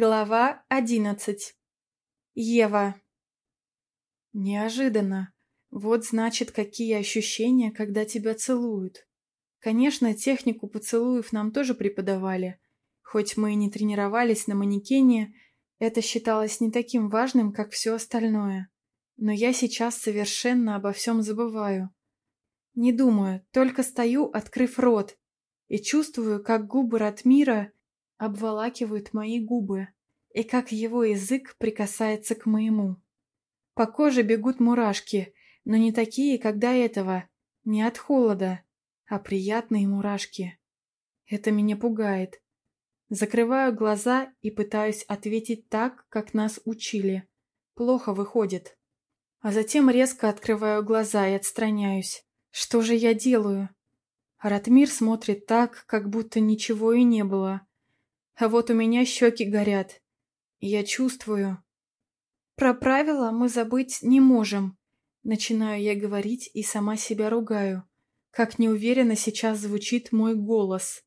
Глава одиннадцать. Ева. Неожиданно. Вот значит, какие ощущения, когда тебя целуют. Конечно, технику поцелуев нам тоже преподавали. Хоть мы и не тренировались на манекене, это считалось не таким важным, как все остальное. Но я сейчас совершенно обо всем забываю. Не думаю, только стою, открыв рот, и чувствую, как губы Ратмира обволакивают мои губы, и как его язык прикасается к моему. По коже бегут мурашки, но не такие, как до этого, не от холода, а приятные мурашки. Это меня пугает. Закрываю глаза и пытаюсь ответить так, как нас учили. Плохо выходит. А затем резко открываю глаза и отстраняюсь. Что же я делаю? Ратмир смотрит так, как будто ничего и не было. А вот у меня щеки горят. Я чувствую. Про правила мы забыть не можем. Начинаю я говорить и сама себя ругаю. Как неуверенно сейчас звучит мой голос.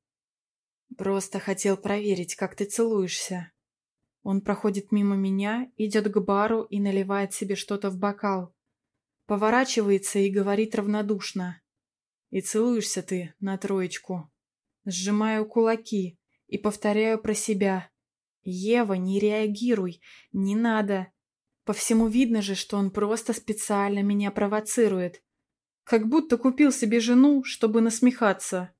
Просто хотел проверить, как ты целуешься. Он проходит мимо меня, идет к бару и наливает себе что-то в бокал. Поворачивается и говорит равнодушно. И целуешься ты на троечку. Сжимаю кулаки и повторяю про себя. «Ева, не реагируй, не надо». По всему видно же, что он просто специально меня провоцирует. Как будто купил себе жену, чтобы насмехаться.